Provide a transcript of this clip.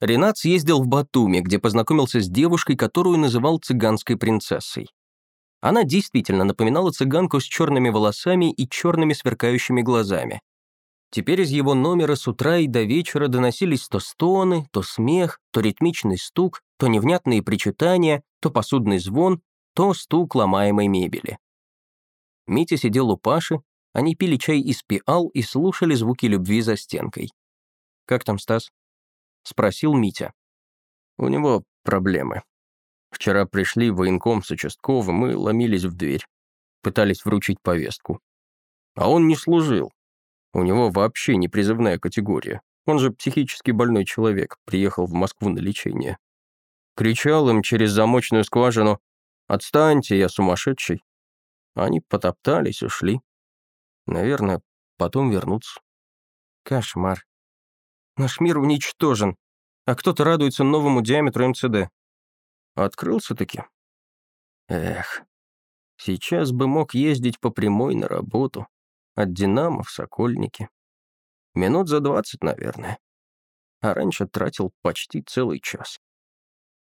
Ренат съездил в Батуми, где познакомился с девушкой, которую называл цыганской принцессой. Она действительно напоминала цыганку с черными волосами и черными сверкающими глазами. Теперь из его номера с утра и до вечера доносились то стоны, то смех, то ритмичный стук, то невнятные причитания, то посудный звон, то стук ломаемой мебели. Митя сидел у Паши, они пили чай из пиал и слушали звуки любви за стенкой. «Как там Стас?» — спросил Митя. «У него проблемы. Вчера пришли военком с участковым и ломились в дверь. Пытались вручить повестку. А он не служил. У него вообще не призывная категория. Он же психически больной человек, приехал в Москву на лечение. Кричал им через замочную скважину «Отстаньте, я сумасшедший». Они потоптались, ушли. Наверное, потом вернутся. Кошмар. Наш мир уничтожен, а кто-то радуется новому диаметру МЦД. Открылся-таки? Эх, сейчас бы мог ездить по прямой на работу. От Динамо в Сокольники. Минут за двадцать, наверное. А раньше тратил почти целый час.